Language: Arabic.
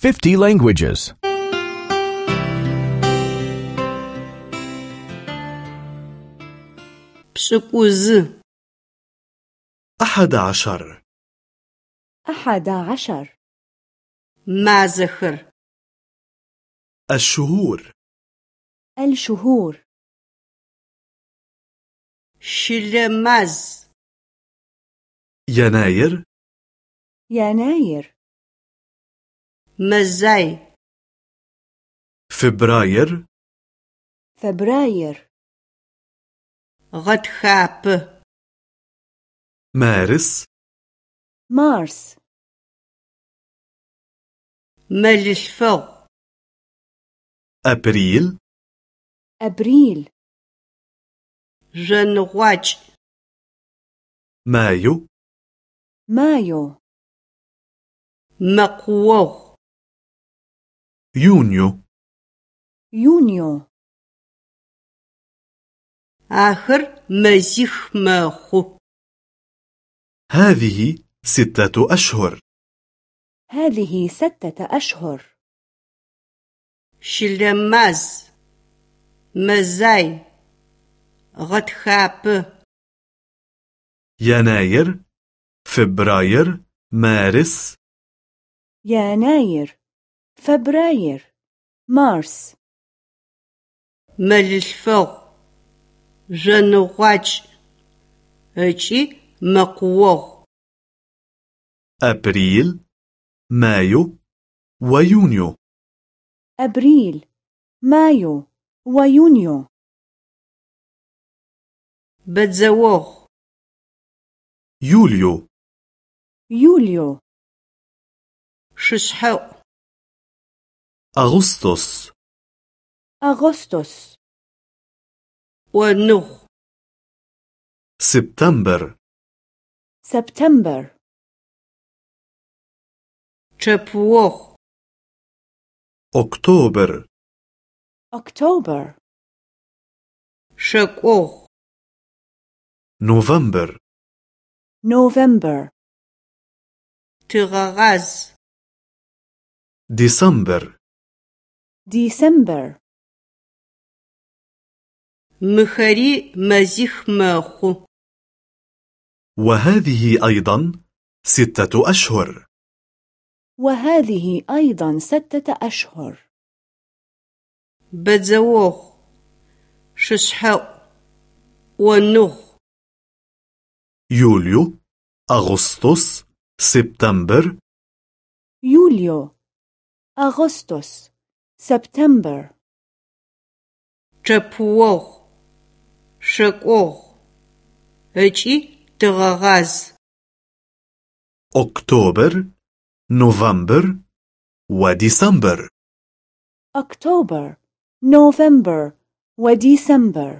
50 languages. 11 11 11 مازخر الشهور. الشهور. شلماز يناير. يناير. مزاي فبراير؟ فبراير. غتخاب مارس؟ مارس. ملشفو أبريل؟ أبريل. جنواج مايو؟ مايو. مقوغ يونيو. يونيو. آخر مزيخ ماخو. هذه ستة أشهر. هذه ستة أشهر. شلماز. مزاي. غتخاب. يناير. فبراير. مارس. يناير. فبراير مارس мэлылъфэгъу жъоныгъуакӏ ыкӏи мэкъуогъу أبريل مايو ويونيو أبريل مايو ويونيو бэдзэогъу يوليو يوليو шышъхьэӏу أغسطس أغسطس ونوخ سبتمبر سبتمبر تشبوخ أكتوبر أكتوبر شكوخ نوفمبر نوفمبر تغغز ديسمبر ديسمبر مخري مزيخ ماخو وهذه أيضا ستة أشهر. وهذه أيضا ستة أشهر. بتزوخ ششحق والنخ يوليو أغسطس سبتمبر يوليو أغسطس سبتمبر чэпыогъу шэкӏуогъу ыкӏи тыгъэгъаз أكتوبر نوفمبر وديسمبر أكتوبر نوفمبر وديسمبر